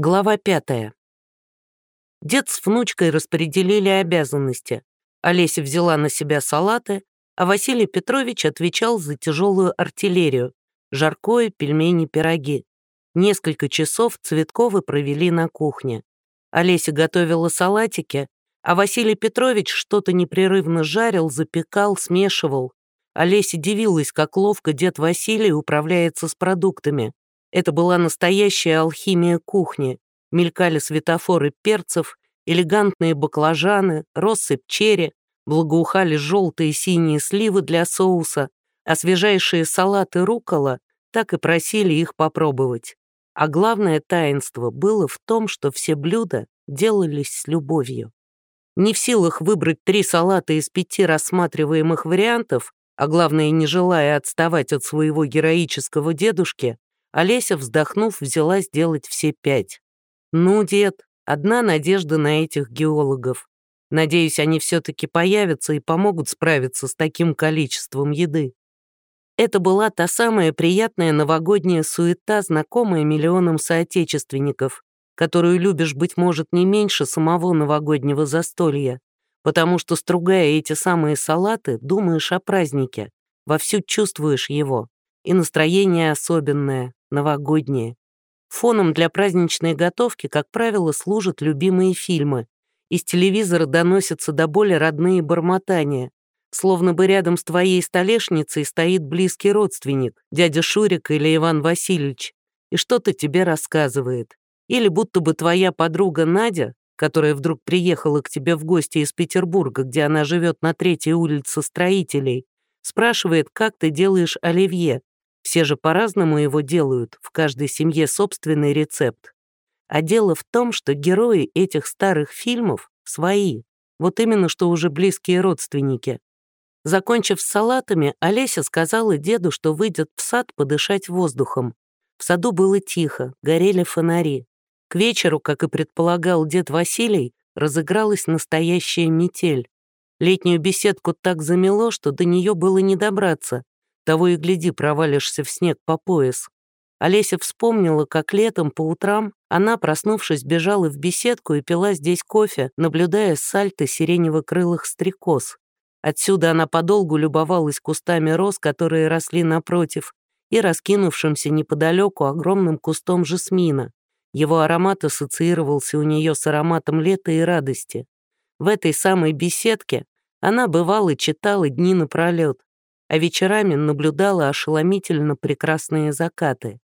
Глава пятая. Дед с внучкой распределили обязанности. Олеся взяла на себя салаты, а Василий Петрович отвечал за тяжелую артиллерию — жаркое, пельмени, пироги. Несколько часов Цветковы провели на кухне. Олеся готовила салатики, а Василий Петрович что-то непрерывно жарил, запекал, смешивал. Олеся дивилась, как ловко дед Василий управляется с продуктами. Это была настоящая алхимия кухни. Мелькали светофоры перцев, элегантные баклажаны, россыпь черри, благоухали желтые и синие сливы для соуса, а свежайшие салаты рукола так и просили их попробовать. А главное таинство было в том, что все блюда делались с любовью. Не в силах выбрать три салата из пяти рассматриваемых вариантов, а главное, не желая отставать от своего героического дедушки, Олеся, вздохнув, взялась делать все пять. «Ну, дед, одна надежда на этих геологов. Надеюсь, они все-таки появятся и помогут справиться с таким количеством еды». Это была та самая приятная новогодняя суета, знакомая миллионам соотечественников, которую любишь, быть может, не меньше самого новогоднего застолья, потому что, стругая эти самые салаты, думаешь о празднике, вовсю чувствуешь его, и настроение особенное, новогоднее. Фоном для праздничной готовки, как правило, служат любимые фильмы. Из телевизора доносятся до боли родные бормотания. Словно бы рядом с твоей столешницей стоит близкий родственник, дядя Шурик или Иван Васильевич, и что-то тебе рассказывает. Или будто бы твоя подруга Надя, которая вдруг приехала к тебе в гости из Петербурга, где она живет на третьей улице строителей, спрашивает, как ты делаешь оливье, все же по-разному его делают, в каждой семье собственный рецепт. А дело в том, что герои этих старых фильмов свои, вот именно что уже близкие родственники. Закончив с салатами, Олеся сказала деду, что выйдет в сад подышать воздухом. В саду было тихо, горели фонари. К вечеру, как и предполагал дед Василий, разыгралась настоящая метель. Летнюю беседку так замело, что до нее было не добраться, того и гляди, провалишься в снег по пояс. Олеся вспомнила, как летом по утрам она, проснувшись, бежала в беседку и пила здесь кофе, наблюдая сальто сиренево-крылых стрекоз. Отсюда она подолгу любовалась кустами роз, которые росли напротив, и раскинувшимся неподалеку огромным кустом жасмина. Его аромат ассоциировался у нее с ароматом лета и радости. В этой самой беседке она бывала читала дни напролет, а вечерами наблюдала ошеломительно прекрасные закаты.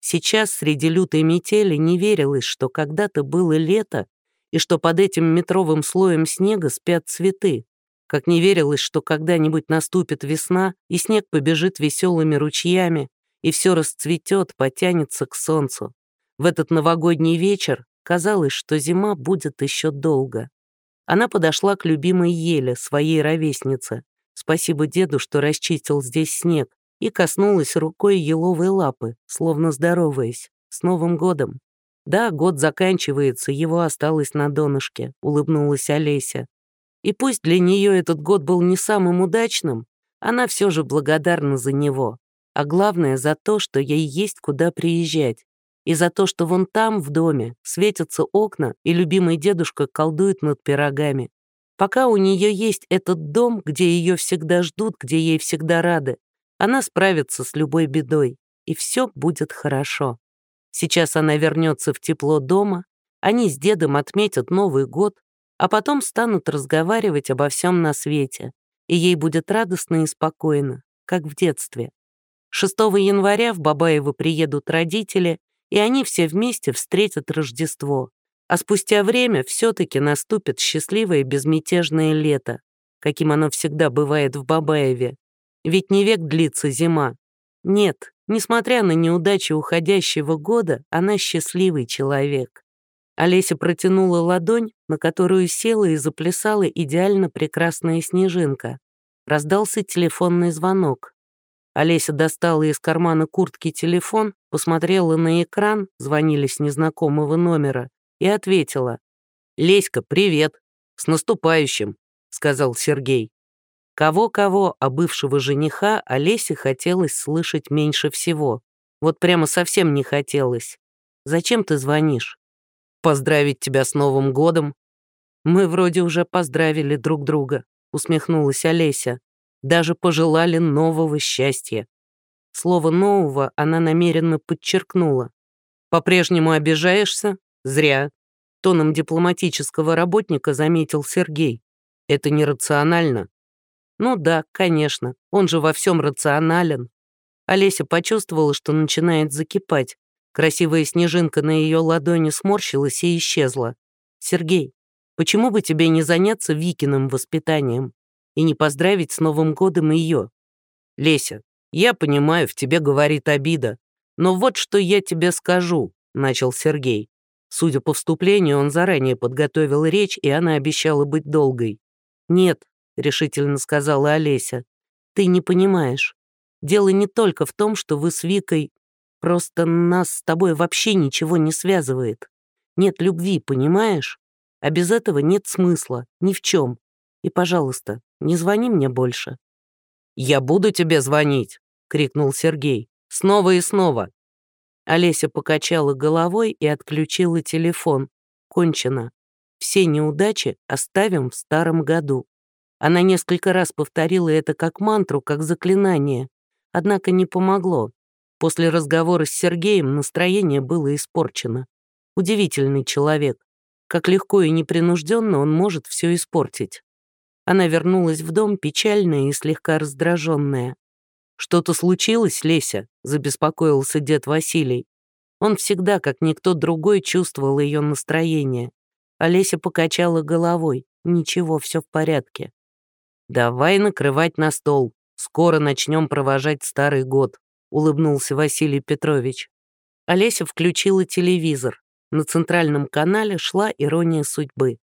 Сейчас среди лютой метели не верилось, что когда-то было лето и что под этим метровым слоем снега спят цветы, как не верилось, что когда-нибудь наступит весна, и снег побежит веселыми ручьями, и все расцветет, потянется к солнцу. В этот новогодний вечер казалось, что зима будет еще долго. Она подошла к любимой еле, своей ровеснице, Спасибо деду, что расчистил здесь снег, и коснулась рукой еловой лапы, словно здороваясь. С Новым годом! Да, год заканчивается, его осталось на донышке, улыбнулась Олеся. И пусть для нее этот год был не самым удачным, она все же благодарна за него. А главное за то, что ей есть куда приезжать. И за то, что вон там, в доме, светятся окна, и любимый дедушка колдует над пирогами. Пока у нее есть этот дом, где ее всегда ждут, где ей всегда рады, она справится с любой бедой, и все будет хорошо. Сейчас она вернется в тепло дома, они с дедом отметят Новый год, а потом станут разговаривать обо всем на свете, и ей будет радостно и спокойно, как в детстве. 6 января в Бабаево приедут родители, и они все вместе встретят Рождество. А спустя время все-таки наступит счастливое безмятежное лето, каким оно всегда бывает в Бабаеве. Ведь не век длится зима. Нет, несмотря на неудачи уходящего года, она счастливый человек. Олеся протянула ладонь, на которую села и заплясала идеально прекрасная снежинка. Раздался телефонный звонок. Олеся достала из кармана куртки телефон, посмотрела на экран, звонили с незнакомого номера, и ответила. «Леська, привет! С наступающим!» — сказал Сергей. Кого-кого, а бывшего жениха Олесе хотелось слышать меньше всего. Вот прямо совсем не хотелось. «Зачем ты звонишь?» поздравить тебя с Новым годом». «Мы вроде уже поздравили друг друга», — усмехнулась Олеся. «Даже пожелали нового счастья». Слово «нового» она намеренно подчеркнула. «По-прежнему обижаешься? Зря», — тоном дипломатического работника заметил Сергей. «Это нерационально». «Ну да, конечно, он же во всем рационален». Олеся почувствовала, что начинает закипать. Красивая снежинка на ее ладони сморщилась и исчезла. «Сергей, почему бы тебе не заняться Викиным воспитанием и не поздравить с Новым годом ее?» «Леся, я понимаю, в тебе говорит обида, но вот что я тебе скажу», — начал Сергей. Судя по вступлению, он заранее подготовил речь, и она обещала быть долгой. «Нет», — решительно сказала Олеся, — «ты не понимаешь. Дело не только в том, что вы с Викой Просто нас с тобой вообще ничего не связывает. Нет любви, понимаешь? А без этого нет смысла, ни в чем. И, пожалуйста, не звони мне больше». «Я буду тебе звонить!» — крикнул Сергей. «Снова и снова!» Олеся покачала головой и отключила телефон. Кончено. Все неудачи оставим в старом году. Она несколько раз повторила это как мантру, как заклинание. Однако не помогло. После разговора с Сергеем настроение было испорчено. Удивительный человек. Как легко и непринужденно он может все испортить. Она вернулась в дом печальная и слегка раздраженная. «Что-то случилось, Леся?» — забеспокоился дед Василий. Он всегда, как никто другой, чувствовал ее настроение. Олеся покачала головой. «Ничего, все в порядке». «Давай накрывать на стол. Скоро начнем провожать старый год», — улыбнулся Василий Петрович. Олеся включила телевизор. На центральном канале шла «Ирония судьбы».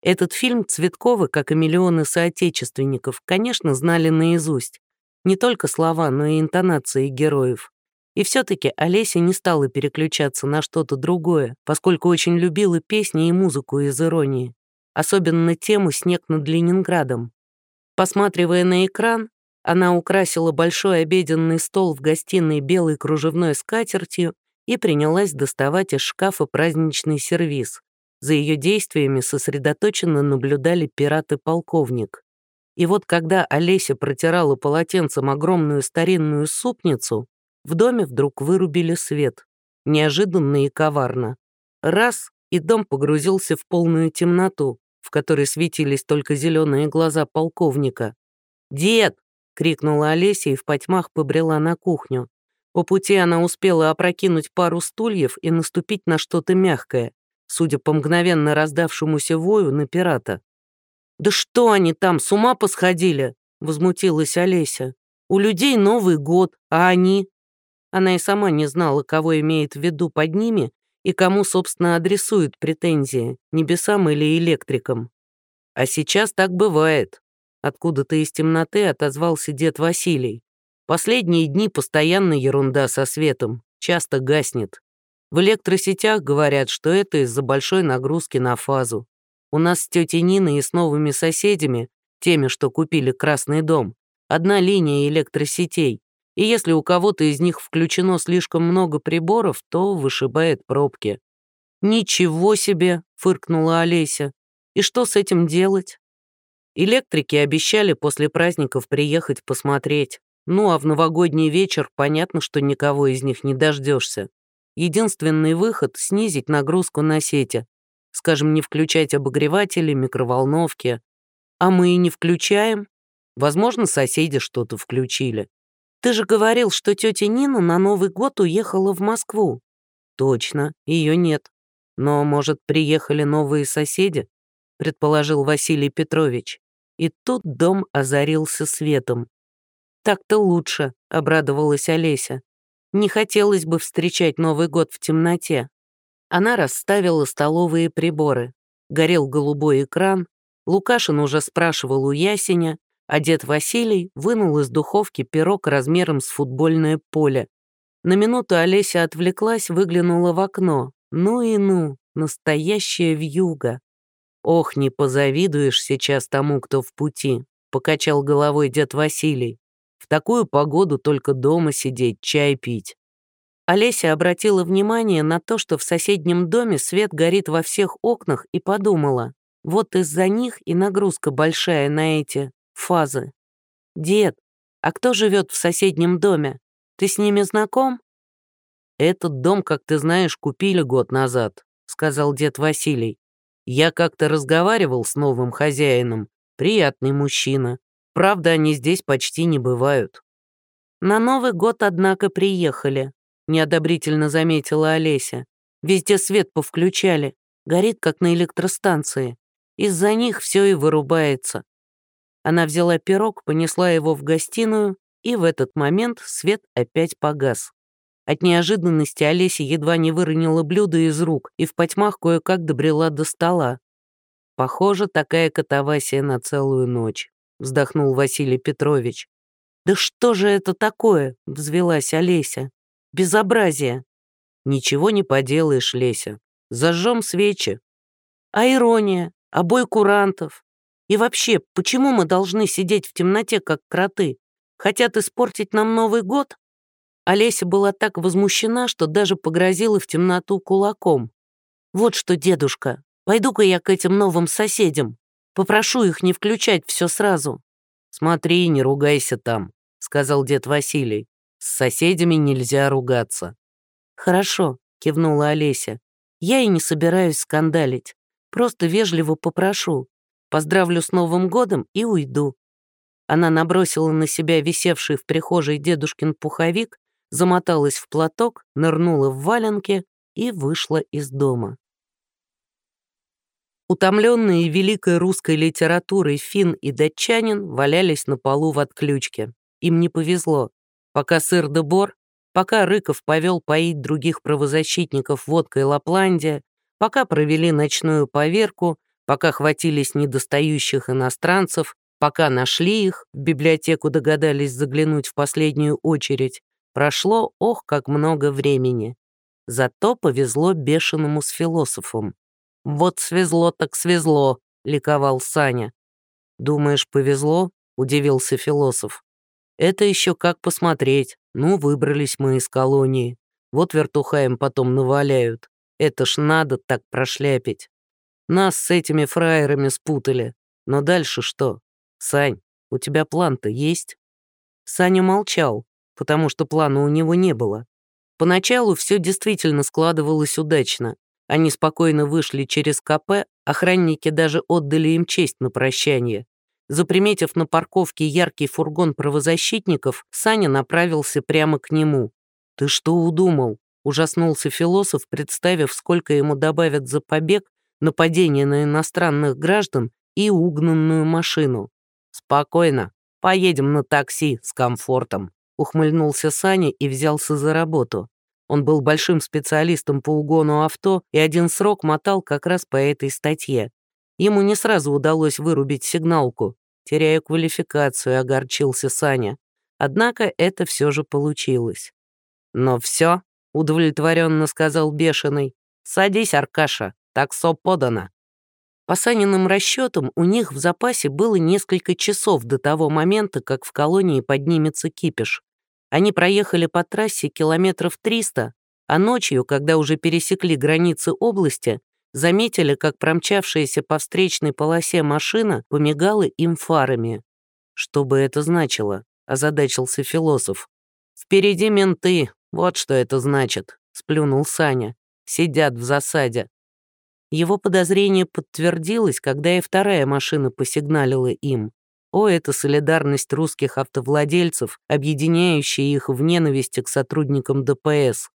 Этот фильм Цветковы, как и миллионы соотечественников, конечно, знали наизусть. Не только слова, но и интонации героев. И все-таки Олеся не стала переключаться на что-то другое, поскольку очень любила песни и музыку из «Иронии». Особенно тему «Снег над Ленинградом». Посматривая на экран, она украсила большой обеденный стол в гостиной белой кружевной скатертью и принялась доставать из шкафа праздничный сервиз. За ее действиями сосредоточенно наблюдали пираты-полковник. Вот когда Олеся протирала полотенцем огромную старинную супницу, в доме вдруг вырубили свет. Неожиданно и коварно. Раз, и дом погрузился в полную темноту, в которой светились только зеленые глаза полковника. «Дед, крикнула Олеся и в потьмах побрела на кухню. По пути она успела опрокинуть пару стульев и наступить на что-то мягкое, судя по мгновенно раздавшемуся вою на пирата. «Да что они там, с ума посходили?» — возмутилась Олеся. «У людей Новый год, а они...» Она и сама не знала, кого имеет в виду под ними и кому, собственно, адресует претензии, небесам или электрикам. А сейчас так бывает. Откуда-то из темноты отозвался дед Василий. Последние дни постоянно ерунда со светом, часто гаснет. В электросетях говорят, что это из-за большой нагрузки на фазу. У нас с тетей Ниной и с новыми соседями, теми, что купили Красный дом, одна линия электросетей, и если у кого-то из них включено слишком много приборов, то вышибает пробки. «Ничего себе!» — фыркнула Олеся. «И что с этим делать?» Электрики обещали после праздников приехать посмотреть. Ну а в новогодний вечер понятно, что никого из них не дождешься. Единственный выход — снизить нагрузку на сети. Скажем, не включать обогреватели, микроволновки. А мы и не включаем. Возможно, соседи что-то включили. Ты же говорил, что тетя Нина на Новый год уехала в Москву. Точно, ее нет. Но, может, приехали новые соседи? Предположил Василий Петрович. И тут дом озарился светом. «Так-то лучше», — обрадовалась Олеся. «Не хотелось бы встречать Новый год в темноте». Она расставила столовые приборы. Горел голубой экран. Лукашин уже спрашивал у Ясеня, а дед Василий вынул из духовки пирог размером с футбольное поле. На минуту Олеся отвлеклась, выглянула в окно. Ну и ну, настоящая вьюга. «Ох, не позавидуешь сейчас тому, кто в пути», — покачал головой дед Василий. «В такую погоду только дома сидеть, чай пить». Олеся обратила внимание на то, что в соседнем доме свет горит во всех окнах и подумала, вот из-за них и нагрузка большая на эти фазы. «Дед, а кто живет в соседнем доме? Ты с ними знаком?» «Этот дом, как ты знаешь, купили год назад», — сказал дед Василий. «Я как-то разговаривал с новым хозяином. Приятный мужчина. Правда, они здесь почти не бывают». «На Новый год, однако, приехали», — неодобрительно заметила Олеся. «Везде свет повключали. Горит, как на электростанции. Из-за них все и вырубается». Она взяла пирог, понесла его в гостиную, и в этот момент свет опять погас. От неожиданности Олеся едва не выронила блюдо из рук и в потьмах кое-как добрела до стола. «Похоже, такая катавасия на целую ночь», — вздохнул Василий Петрович. «Да что же это такое?» — взвелась Олеся. «Безобразие!» «Ничего не поделаешь, Леся. Зажжем свечи». «А ирония? А курантов? И вообще, почему мы должны сидеть в темноте, как кроты? Хотят испортить нам Новый год?» Олеся была так возмущена, что даже погрозила в темноту кулаком. «Вот что, дедушка, пойду-ка я к этим новым соседям. Попрошу их не включать все сразу». «Смотри, не ругайся там», — сказал дед Василий. «С соседями нельзя ругаться». «Хорошо», — кивнула Олеся. «Я и не собираюсь скандалить. Просто вежливо попрошу. Поздравлю с Новым годом и уйду». Она набросила на себя висевший в прихожей дедушкин пуховик замоталась в платок, нырнула в валенки и вышла из дома. Утомленные великой русской литературой фин и датчанин валялись на полу в отключке. Им не повезло. Пока сыр де бор, пока Рыков повел поить других правозащитников водкой Лапландия, пока провели ночную поверку, пока хватились недостающих иностранцев, пока нашли их, в библиотеку догадались заглянуть в последнюю очередь, Прошло, ох, как много времени. Зато повезло бешеному с философом. «Вот свезло так свезло», — ликовал Саня. «Думаешь, повезло?» — удивился философ. «Это еще как посмотреть. Ну, выбрались мы из колонии. Вот вертуха им потом наваляют. Это ж надо так прошляпить. Нас с этими фраерами спутали. Но дальше что? Сань, у тебя план-то есть?» Саня молчал, потому что плана у него не было. Поначалу все действительно складывалось удачно. Они спокойно вышли через КП, охранники даже отдали им честь на прощание. Заприметив на парковке яркий фургон правозащитников, Саня направился прямо к нему. «Ты что удумал?» — ужаснулся философ, представив, сколько ему добавят за побег, нападение на иностранных граждан и угнанную машину. «Спокойно, поедем на такси с комфортом». Ухмыльнулся Саня и взялся за работу. Он был большим специалистом по угону авто и один срок мотал как раз по этой статье. Ему не сразу удалось вырубить сигналку. Теряя квалификацию, огорчился Саня. Однако это все же получилось. «Но все», — удовлетворенно сказал Бешеный. «Садись, Аркаша, таксо подано». По Саниным расчетам, у них в запасе было несколько часов до того момента, как в колонии поднимется кипиш. Они проехали по трассе километров 300, а ночью, когда уже пересекли границы области, заметили, как промчавшаяся по встречной полосе машина помигала им фарами. «Что бы это значило?» — озадачился философ. «Впереди менты, вот что это значит», — сплюнул Саня. «Сидят в засаде». Его подозрение подтвердилось, когда и вторая машина посигналила им. О, это солидарность русских автовладельцев, объединяющая их в ненависти к сотрудникам ДПС.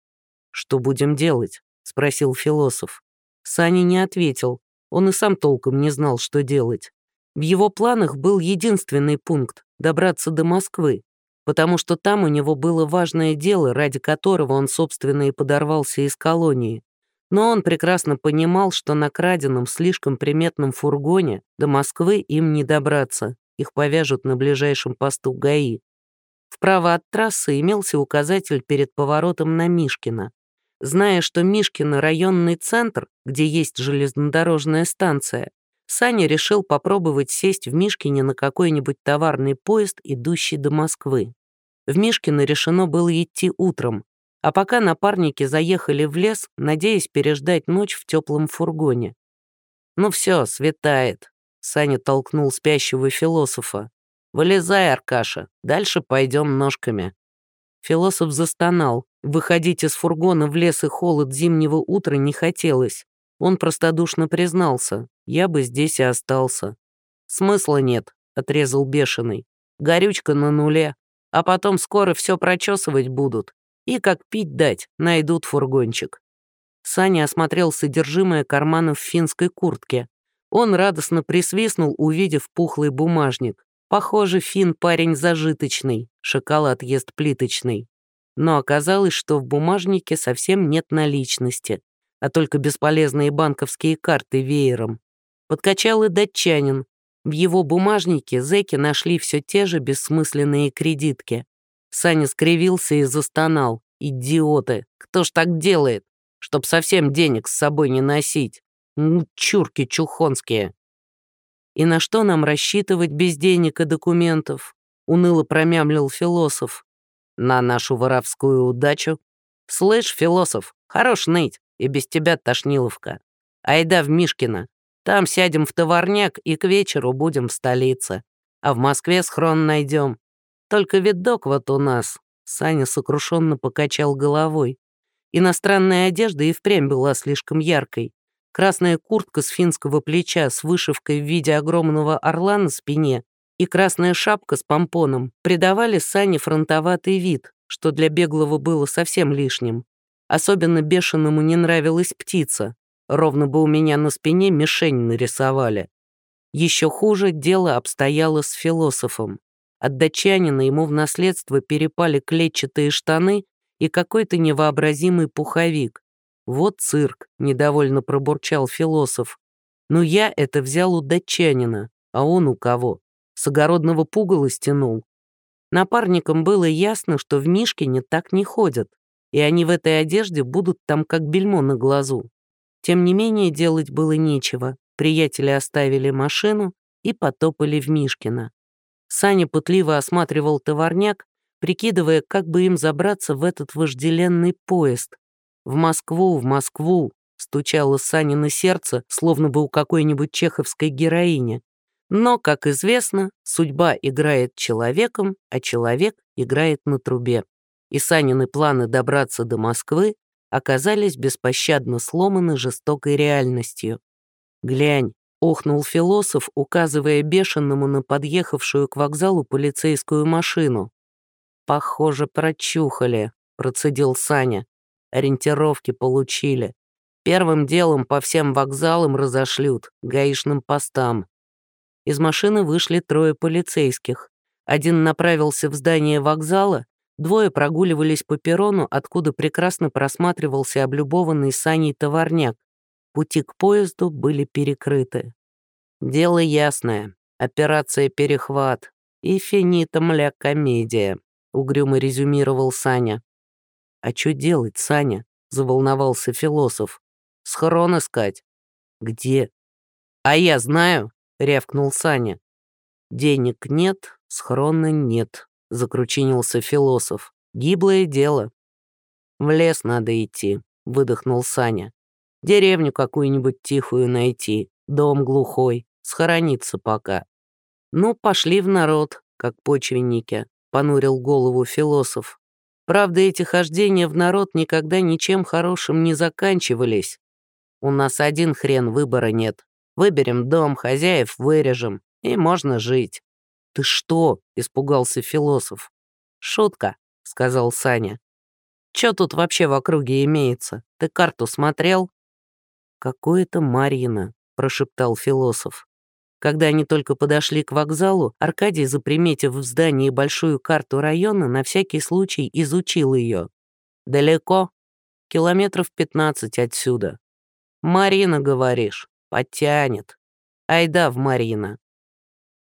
«Что будем делать?» — спросил философ. Саня не ответил. Он и сам толком не знал, что делать. В его планах был единственный пункт — добраться до Москвы, потому что там у него было важное дело, ради которого он, собственно, и подорвался из колонии. Но он прекрасно понимал, что на краденом, слишком приметном фургоне до Москвы им не добраться их повяжут на ближайшем посту ГАИ. Вправо от трассы имелся указатель перед поворотом на Мишкина. Зная, что Мишкино — районный центр, где есть железнодорожная станция, Саня решил попробовать сесть в Мишкине на какой-нибудь товарный поезд, идущий до Москвы. В Мишкино решено было идти утром. А пока напарники заехали в лес, надеясь переждать ночь в теплом фургоне. «Ну все, светает», — Саня толкнул спящего философа. «Вылезай, Аркаша, дальше пойдем ножками». Философ застонал. Выходить из фургона в лес и холод зимнего утра не хотелось. Он простодушно признался. «Я бы здесь и остался». «Смысла нет», — отрезал бешеный. «Горючка на нуле. А потом скоро все прочесывать будут. И как пить дать, найдут фургончик». Саня осмотрел содержимое карманов финской куртки. Он радостно присвистнул, увидев пухлый бумажник. Похоже, Фин парень зажиточный, шоколад ест плиточный. Но оказалось, что в бумажнике совсем нет наличности, а только бесполезные банковские карты веером. Подкачал и датчанин. В его бумажнике зэки нашли все те же бессмысленные кредитки. Саня скривился и застонал. «Идиоты! Кто ж так делает? Чтоб совсем денег с собой не носить. Ну, чурки чухонские!» «И на что нам рассчитывать без денег и документов?» — уныло промямлил философ. «На нашу воровскую удачу. Слышь, философ, хорош ныть, и без тебя тошниловка. Айда в Мишкино. Там сядем в товарняк и к вечеру будем в столице. А в Москве схрон найдем. Только видок вот у нас». Саня сокрушенно покачал головой. Иностранная одежда и впрямь была слишком яркой. Красная куртка с финского плеча с вышивкой в виде огромного орла на спине и красная шапка с помпоном придавали Сане фронтоватый вид, что для беглого было совсем лишним. Особенно бешеному не нравилась птица. Ровно бы у меня на спине мишень нарисовали. Еще хуже дело обстояло с философом. От датчанина ему в наследство перепали клетчатые штаны и какой-то невообразимый пуховик. «Вот цирк», — недовольно пробурчал философ. «Но я это взял у датчанина, а он у кого? С огородного пугала стянул». Напарникам было ясно, что в Мишкине так не ходят, и они в этой одежде будут там как бельмо на глазу. Тем не менее, делать было нечего. Приятели оставили машину и потопали в Мишкино. Саня пытливо осматривал товарняк, прикидывая, как бы им забраться в этот вожделенный поезд, «В Москву, в Москву!» — стучало Санина сердце, словно бы у какой-нибудь чеховской героини. Но, как известно, судьба играет человеком, а человек играет на трубе. И Санины планы добраться до Москвы оказались беспощадно сломаны жестокой реальностью. «Глянь», — охнул философ, указывая бешеному на подъехавшую к вокзалу полицейскую машину. «Похоже, прочухали», — процедил Саня. Ориентировки получили. Первым делом по всем вокзалам разошлют, гаишным постам. Из машины вышли трое полицейских. Один направился в здание вокзала, двое прогуливались по перрону, откуда прекрасно просматривался облюбованный саней товарняк. Пути к поезду были перекрыты. Дело ясное. Операция «Перехват» и финитом ля комедия, угрюмо резюмировал Саня. «А что делать, Саня?» — заволновался философ. «Схрон искать». «Где?» «А я знаю», — рявкнул Саня. «Денег нет, схрона нет», — закручинился философ. «Гиблое дело». «В лес надо идти», — выдохнул Саня. «Деревню какую-нибудь тихую найти, дом глухой, схорониться пока». «Ну, пошли в народ, как почвенники», — понурил голову философ. Правда, эти хождения в народ никогда ничем хорошим не заканчивались. У нас один хрен выбора нет. Выберем дом, хозяев вырежем, и можно жить. «Ты что?» — испугался философ. «Шутка», — сказал Саня. «Чё тут вообще в округе имеется? Ты карту смотрел?» «Какое-то Марина», — прошептал философ. Когда они только подошли к вокзалу, Аркадий, заприметив в здании большую карту района, на всякий случай изучил ее. «Далеко? Километров 15 отсюда. Марина, говоришь, подтянет. Айда в Марина».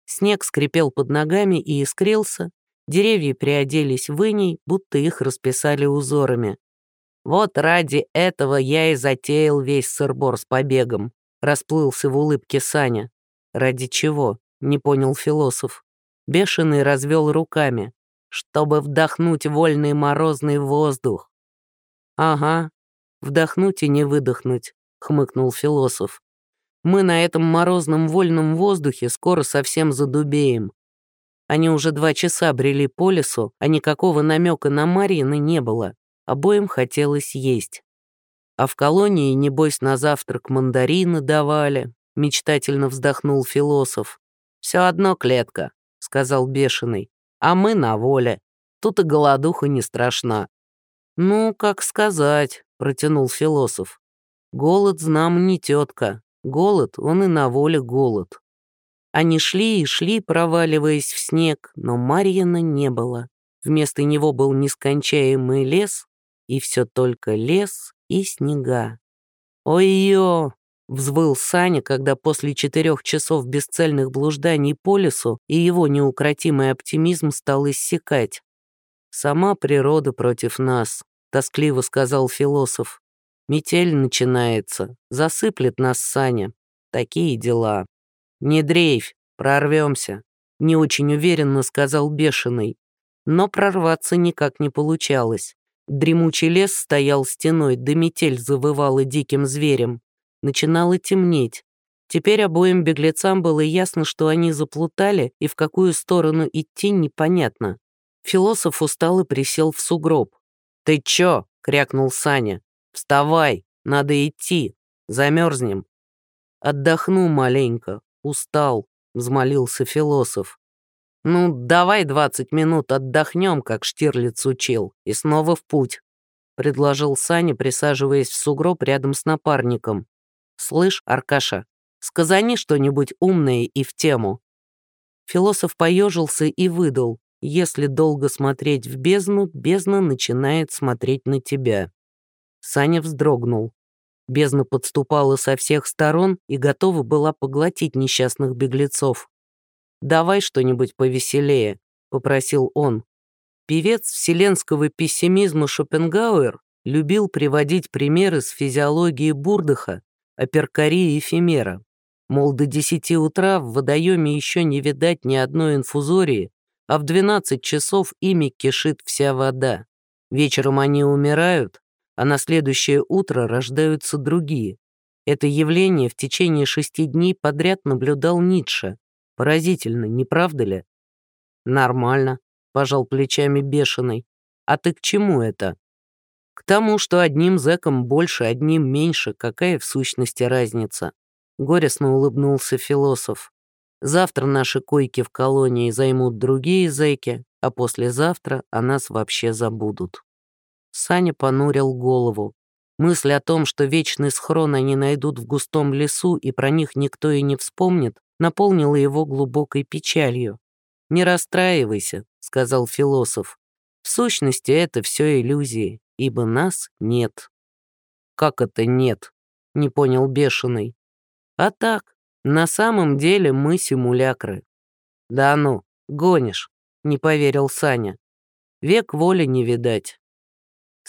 Снег скрипел под ногами и искрился, деревья приоделись в иней, будто их расписали узорами. «Вот ради этого я и затеял весь сырбор с побегом», расплылся в улыбке Саня. «Ради чего?» — не понял философ. Бешеный развел руками. «Чтобы вдохнуть вольный морозный воздух. «Ага, вдохнуть и не выдохнуть», — хмыкнул философ. «Мы на этом морозном вольном воздухе скоро совсем задубеем. Они уже два часа брели по лесу, а никакого намека на Марьины не было. Обоим хотелось есть. А в колонии, небось, на завтрак мандарины давали, мечтательно вздохнул философ. Все одно клетка, сказал бешеный. А мы на воле. Тут и голодуха не страшна. Ну, как сказать, протянул философ. Голод знам не тетка. Голод, он и на воле голод. Они шли и шли, проваливаясь в снег, но Марьина не было. Вместо него был нескончаемый лес, и все только лес и снега. «Ой-ё!» — взвыл Саня, когда после четырех часов бесцельных блужданий по лесу и его неукротимый оптимизм стал иссякать. «Сама природа против нас», — тоскливо сказал философ. «Метель начинается, засыплет нас Саня. Такие дела». «Не дрейфь, прорвемся», — не очень уверенно сказал Бешеный. Но прорваться никак не получалось. Дремучий лес стоял стеной, да метель завывала диким зверем. Начинало темнеть. Теперь обоим беглецам было ясно, что они заплутали, и в какую сторону идти непонятно. Философ устал и присел в сугроб. «Ты чё?» — крякнул Саня. «Вставай, надо идти, замерзнем». «Отдохну маленько, устал», — взмолился философ. «Ну, давай двадцать минут отдохнем, как Штирлиц учил, и снова в путь», — предложил Саня, присаживаясь в сугроб рядом с напарником. «Слышь, Аркаша, сказани что-нибудь умное и в тему». Философ поежился и выдал. «Если долго смотреть в бездну, бездна начинает смотреть на тебя». Саня вздрогнул. Бездна подступала со всех сторон и готова была поглотить несчастных беглецов. «Давай что-нибудь повеселее», — попросил он. Певец вселенского пессимизма Шопенгауэр любил приводить примеры с физиологии Бурдаха о перкарии эфемера. Мол, до десяти утра в водоеме еще не видать ни одной инфузории, а в 12 часов ими кишит вся вода. Вечером они умирают, а на следующее утро рождаются другие. Это явление в течение шести дней подряд наблюдал Ницше, Поразительно, не правда ли? Нормально, пожал плечами бешеный. А ты к чему это? К тому, что одним зэком больше, одним меньше, какая в сущности разница? Горестно улыбнулся философ. Завтра наши койки в колонии займут другие зэки, а послезавтра о нас вообще забудут. Саня понурил голову. Мысль о том, что вечный схрон они найдут в густом лесу и про них никто и не вспомнит, наполнила его глубокой печалью. «Не расстраивайся», — сказал философ. «В сущности, это все иллюзии, ибо нас нет». «Как это нет?» — не понял бешеный. «А так, на самом деле мы симулякры». «Да ну, гонишь», — не поверил Саня. «Век воли не видать».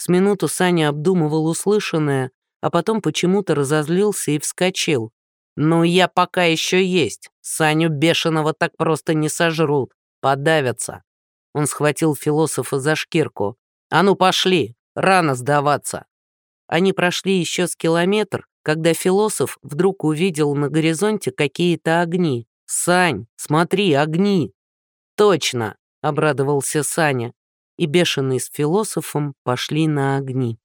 С минуту Саня обдумывал услышанное, а потом почему-то разозлился и вскочил. «Ну, я пока еще есть. Саню бешеного так просто не сожрут. Подавятся». Он схватил философа за шкирку. «А ну, пошли! Рано сдаваться!» Они прошли еще с километр, когда философ вдруг увидел на горизонте какие-то огни. «Сань, смотри, огни!» «Точно!» — обрадовался Саня. И бешеный с философом пошли на огни.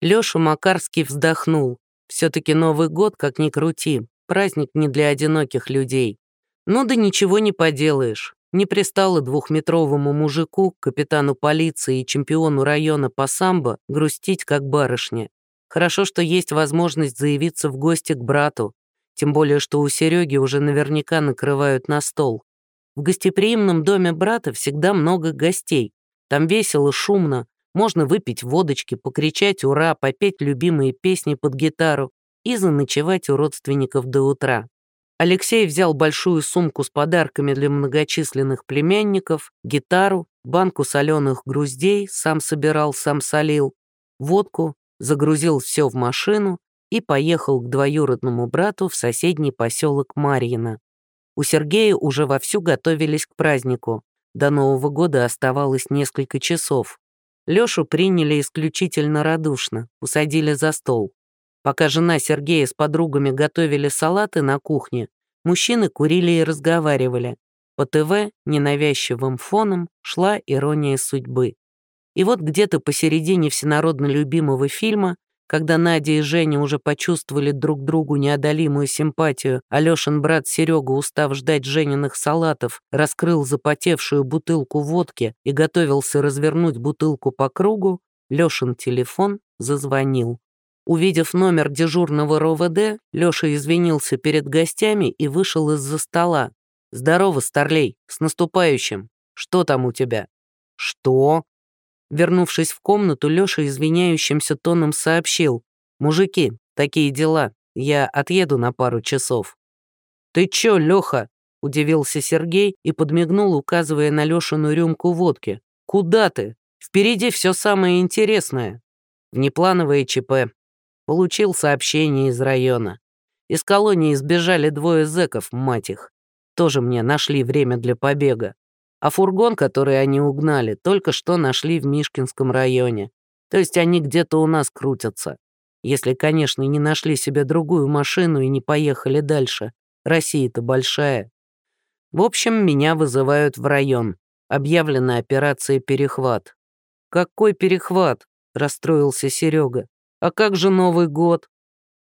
Лёша Макарский вздохнул. Все-таки Новый год, как ни крути, праздник не для одиноких людей. Ну да ничего не поделаешь. Не пристало двухметровому мужику, капитану полиции и чемпиону района по самбо грустить, как барышня. Хорошо, что есть возможность заявиться в гости к брату, тем более, что у Сереги уже наверняка накрывают на стол. В гостеприимном доме брата всегда много гостей. Там весело, шумно, можно выпить водочки, покричать «Ура!», попеть любимые песни под гитару и заночевать у родственников до утра. Алексей взял большую сумку с подарками для многочисленных племянников, гитару, банку соленых груздей, сам собирал, сам солил, водку, загрузил все в машину и поехал к двоюродному брату в соседний поселок Марьино. У Сергея уже вовсю готовились к празднику. До Нового года оставалось несколько часов. Лёшу приняли исключительно радушно, усадили за стол. Пока жена Сергея с подругами готовили салаты на кухне, мужчины курили и разговаривали. По ТВ ненавязчивым фоном шла ирония судьбы. И вот где-то посередине всенародно любимого фильма, когда Надя и Женя уже почувствовали друг другу неодолимую симпатию, Алёшин брат Серега, устав ждать Жениных салатов, раскрыл запотевшую бутылку водки и готовился развернуть бутылку по кругу, Лёшин телефон зазвонил. Увидев номер дежурного РОВД, Лёша извинился перед гостями и вышел из-за стола. «Здорово, Старлей, с наступающим. Что там у тебя?» «Что?» Вернувшись в комнату, Лёша извиняющимся тоном сообщил. «Мужики, такие дела. Я отъеду на пару часов». «Ты чё, Лёха?» — удивился Сергей и подмигнул, указывая на Лёшину рюмку водки. «Куда ты? Впереди все самое интересное». Внеплановое ЧП. Получил сообщение из района. Из колонии сбежали двое зэков, мать их. Тоже мне нашли время для побега. А фургон, который они угнали, только что нашли в Мишкинском районе. То есть они где-то у нас крутятся. Если, конечно, не нашли себе другую машину и не поехали дальше. Россия-то большая. В общем, меня вызывают в район. Объявлена операция «Перехват». «Какой перехват?» — расстроился Серега. «А как же Новый год?»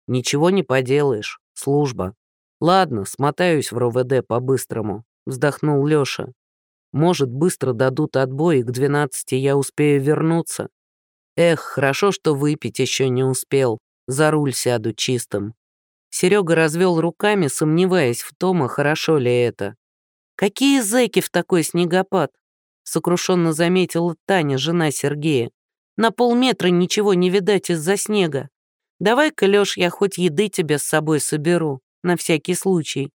«Ничего не поделаешь. Служба. Ладно, смотаюсь в РОВД по-быстрому», — вздохнул Лёша. Может, быстро дадут отбой, и к двенадцати я успею вернуться. Эх, хорошо, что выпить еще не успел. За руль сяду чистым. Серега развел руками, сомневаясь в том, а хорошо ли это. «Какие зэки в такой снегопад?» сокрушенно заметила Таня, жена Сергея. «На полметра ничего не видать из-за снега. Давай-ка, Лёш, я хоть еды тебе с собой соберу, на всякий случай.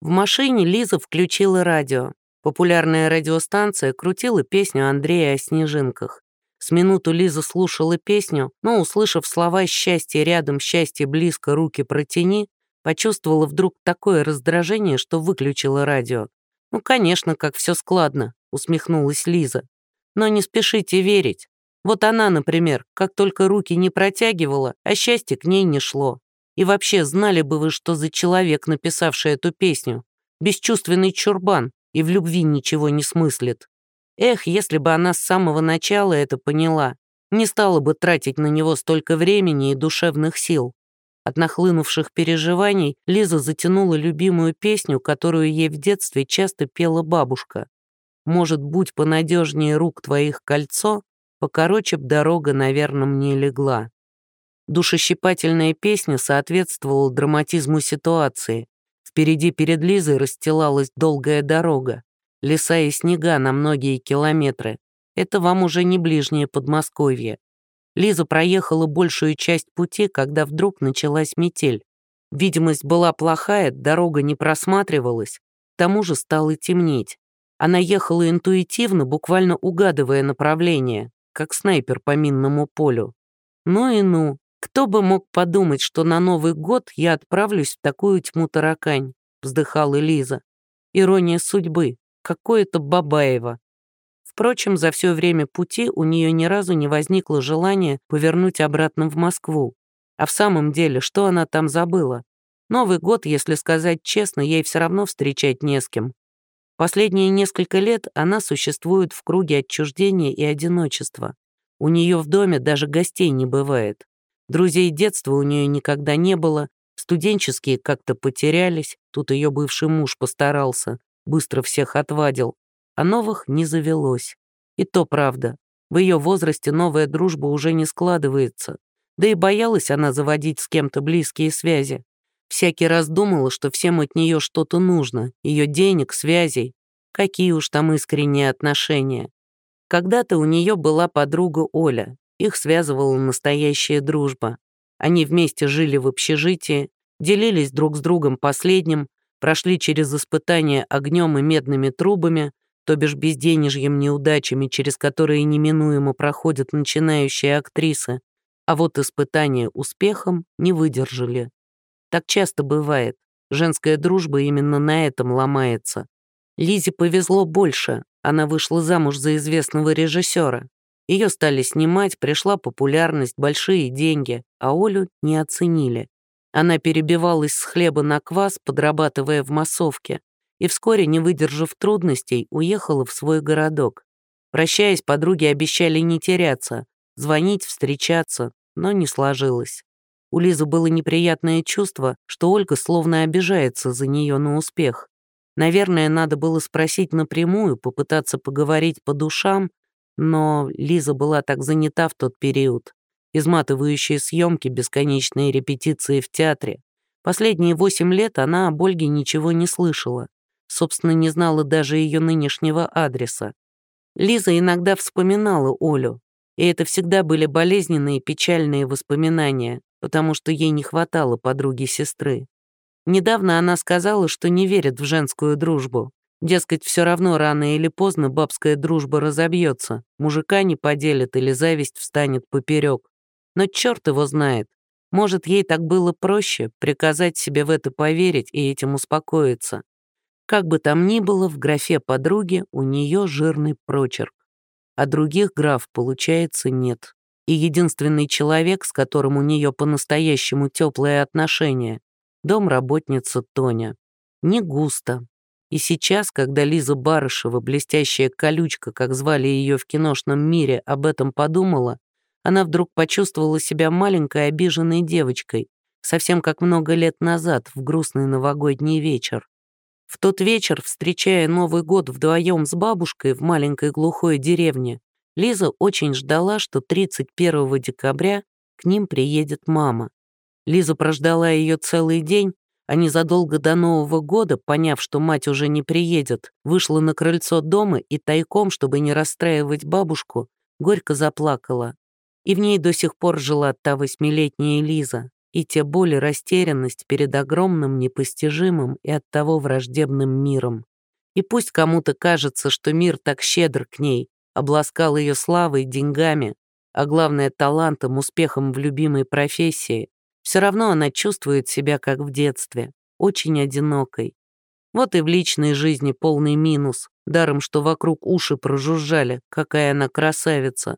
В машине Лиза включила радио. Популярная радиостанция крутила песню Андрея о снежинках. С минуту Лиза слушала песню, но, услышав слова «счастье рядом, счастье близко, руки протяни», почувствовала вдруг такое раздражение, что выключила радио. «Ну, конечно, как все складно», — усмехнулась Лиза. «Но не спешите верить. Вот она, например, как только руки не протягивала, а счастье к ней не шло. И вообще, знали бы вы, что за человек, написавший эту песню. Бесчувственный чурбан и в любви ничего не смыслит. Эх, если бы она с самого начала это поняла, не стала бы тратить на него столько времени и душевных сил. От нахлынувших переживаний Лиза затянула любимую песню, которую ей в детстве часто пела бабушка. «Может, будь понадежнее рук твоих кольцо, покороче б дорога, наверное, мне легла». Душещипательная песня соответствовала драматизму ситуации. Впереди перед Лизой расстилалась долгая дорога, леса и снега на многие километры. Это вам уже не ближнее Подмосковье. Лиза проехала большую часть пути, когда вдруг началась метель. Видимость была плохая, дорога не просматривалась, к тому же стало темнеть. Она ехала интуитивно, буквально угадывая направление, как снайпер по минному полю. Ну и ну, «Кто бы мог подумать, что на Новый год я отправлюсь в такую тьму таракань?» — вздыхала Лиза. «Ирония судьбы. Какое-то Бабаево». Впрочем, за все время пути у нее ни разу не возникло желания повернуть обратно в Москву. А в самом деле, что она там забыла? Новый год, если сказать честно, ей все равно встречать не с кем. Последние несколько лет она существует в круге отчуждения и одиночества. У нее в доме даже гостей не бывает. Друзей детства у нее никогда не было, студенческие как-то потерялись, тут ее бывший муж постарался, быстро всех отвадил, а новых не завелось. И то правда, в ее возрасте новая дружба уже не складывается, да и боялась она заводить с кем-то близкие связи. Всякий раз думала, что всем от нее что-то нужно, ее денег, связей. Какие уж там искренние отношения. Когда-то у нее была подруга Оля, их связывала настоящая дружба. Они вместе жили в общежитии, делились друг с другом последним, прошли через испытания огнем и медными трубами, то бишь безденежьем неудачами, через которые неминуемо проходят начинающие актрисы, а вот испытания успехом не выдержали. Так часто бывает. Женская дружба именно на этом ломается. Лизе повезло больше. Она вышла замуж за известного режиссера. Ее стали снимать, пришла популярность, большие деньги, а Олю не оценили. Она перебивалась с хлеба на квас, подрабатывая в массовке, и вскоре, не выдержав трудностей, уехала в свой городок. Прощаясь, подруги обещали не теряться, звонить, встречаться, но не сложилось. У Лизы было неприятное чувство, что Ольга словно обижается за нее на успех. Наверное, надо было спросить напрямую, попытаться поговорить по душам, но Лиза была так занята в тот период. Изматывающие съемки, бесконечные репетиции в театре. Последние восемь лет она об Ольге ничего не слышала. Собственно, не знала даже ее нынешнего адреса. Лиза иногда вспоминала Олю, и это всегда были болезненные печальные воспоминания, потому что ей не хватало подруги-сестры. Недавно она сказала, что не верит в женскую дружбу. Дескать, все равно рано или поздно бабская дружба разобьется, мужика не поделит или зависть встанет поперек. Но черт его знает. Может, ей так было проще приказать себе в это поверить и этим успокоиться. Как бы там ни было, в графе подруги у нее жирный прочерк. А других граф, получается, нет. И единственный человек, с которым у нее по-настоящему теплые отношения, домработница Тоня. Не густо. И сейчас, когда Лиза Барышева, блестящая колючка, как звали ее в киношном мире, об этом подумала, она вдруг почувствовала себя маленькой обиженной девочкой, совсем как много лет назад, в грустный новогодний вечер. В тот вечер, встречая Новый год вдвоем с бабушкой в маленькой глухой деревне, Лиза очень ждала, что 31 декабря к ним приедет мама. Лиза прождала ее целый день, а незадолго до Нового года, поняв, что мать уже не приедет, вышла на крыльцо дома и тайком, чтобы не расстраивать бабушку, горько заплакала. И в ней до сих пор жила та восьмилетняя Лиза, и те боли растерянность перед огромным, непостижимым и оттого враждебным миром. И пусть кому-то кажется, что мир так щедр к ней, обласкал ее славой, деньгами, а главное талантом, успехом в любимой профессии, все равно она чувствует себя как в детстве, очень одинокой. Вот и в личной жизни полный минус, даром что вокруг уши прожужжали, какая она красавица.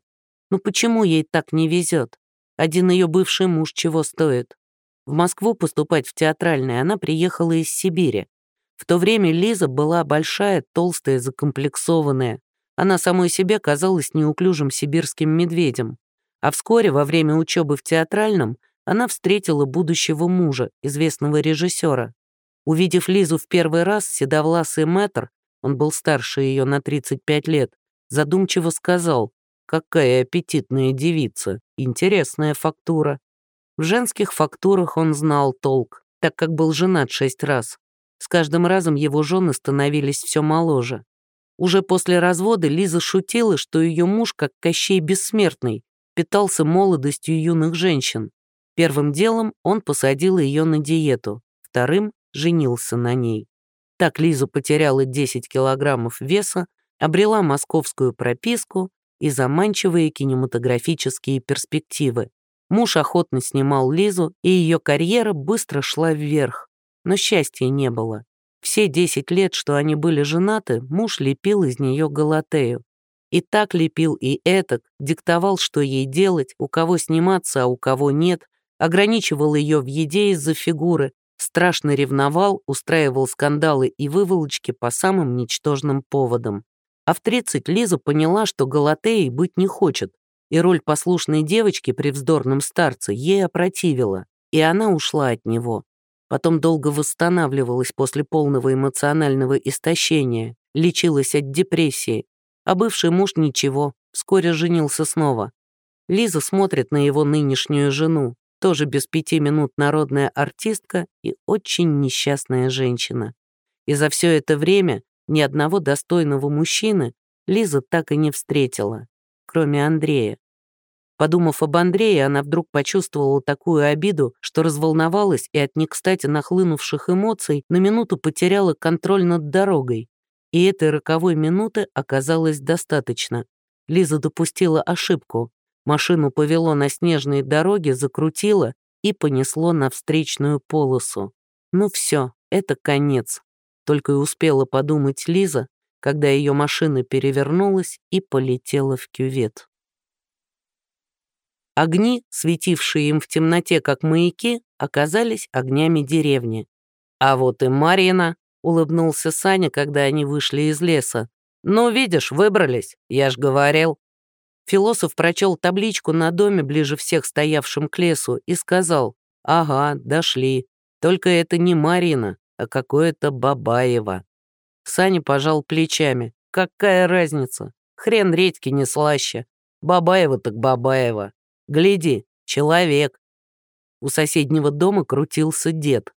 Но почему ей так не везет? Один ее бывший муж чего стоит? В Москву поступать в театральное она приехала из Сибири. В то время Лиза была большая, толстая, закомплексованная. Она самой себе казалась неуклюжим сибирским медведем. А вскоре, во время учебы в театральном, она встретила будущего мужа, известного режиссера. Увидев Лизу в первый раз, седовласый мэтр, он был старше ее на 35 лет, задумчиво сказал, «Какая аппетитная девица, интересная фактура». В женских фактурах он знал толк, так как был женат шесть раз. С каждым разом его жены становились все моложе. Уже после развода Лиза шутила, что ее муж, как Кощей Бессмертный, питался молодостью юных женщин. Первым делом он посадил ее на диету, вторым — женился на ней. Так Лиза потеряла 10 килограммов веса, обрела московскую прописку и заманчивые кинематографические перспективы. Муж охотно снимал Лизу, и ее карьера быстро шла вверх. Но счастья не было. Все 10 лет, что они были женаты, муж лепил из нее галатею. И так лепил и этак, диктовал, что ей делать, у кого сниматься, а у кого нет, ограничивал ее в еде из-за фигуры, страшно ревновал, устраивал скандалы и выволочки по самым ничтожным поводам. А в 30 Лиза поняла, что Галатеей быть не хочет, и роль послушной девочки при вздорном старце ей опротивила, и она ушла от него. Потом долго восстанавливалась после полного эмоционального истощения, лечилась от депрессии, а бывший муж ничего, вскоре женился снова. Лиза смотрит на его нынешнюю жену, тоже без пяти минут народная артистка и очень несчастная женщина. И за все это время ни одного достойного мужчины Лиза так и не встретила, кроме Андрея. Подумав об Андрее, она вдруг почувствовала такую обиду, что разволновалась и от некстати нахлынувших эмоций на минуту потеряла контроль над дорогой. И этой роковой минуты оказалось достаточно. Лиза допустила ошибку. Машину повело на снежной дороге, закрутило и понесло на встречную полосу. Ну все, это конец. Только и успела подумать Лиза, когда ее машина перевернулась и полетела в кювет. Огни, светившие им в темноте, как маяки, оказались огнями деревни. «А вот и Марина», — улыбнулся Саня, когда они вышли из леса. «Ну, видишь, выбрались, я ж говорил». Философ прочел табличку на доме, ближе всех стоявшим к лесу, и сказал, «Ага, дошли. Только это не Марина, а какое-то Бабаева». Саня пожал плечами. «Какая разница? Хрен редьки не слаще. Бабаева так Бабаева. Гляди, человек». У соседнего дома крутился дед.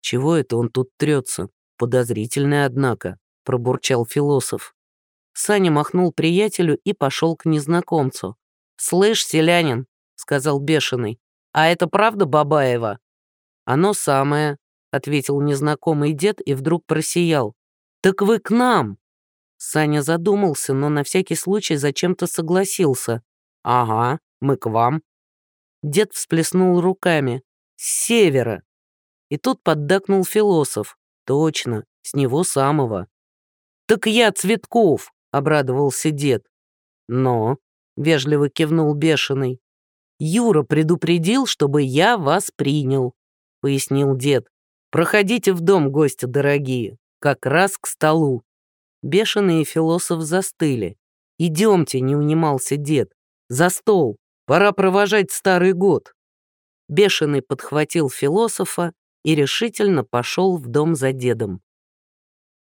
«Чего это он тут трется? Подозрительный, однако», — пробурчал философ. Саня махнул приятелю и пошел к незнакомцу. «Слышь, селянин», — сказал бешеный, — «а это правда Бабаева?» «Оно самое», — ответил незнакомый дед и вдруг просиял. «Так вы к нам!» Саня задумался, но на всякий случай зачем-то согласился. «Ага, мы к вам». Дед всплеснул руками. «С севера!» И тут поддакнул философ. «Точно, с него самого». «Так я Цветков!» Обрадовался дед. «Но», — вежливо кивнул бешеный, «Юра предупредил, чтобы я вас принял», — пояснил дед. «Проходите в дом, гости дорогие, как раз к столу». Бешеный и философ застыли. «Идемте», — не унимался дед, — «за стол, пора провожать старый год». Бешеный подхватил философа и решительно пошел в дом за дедом.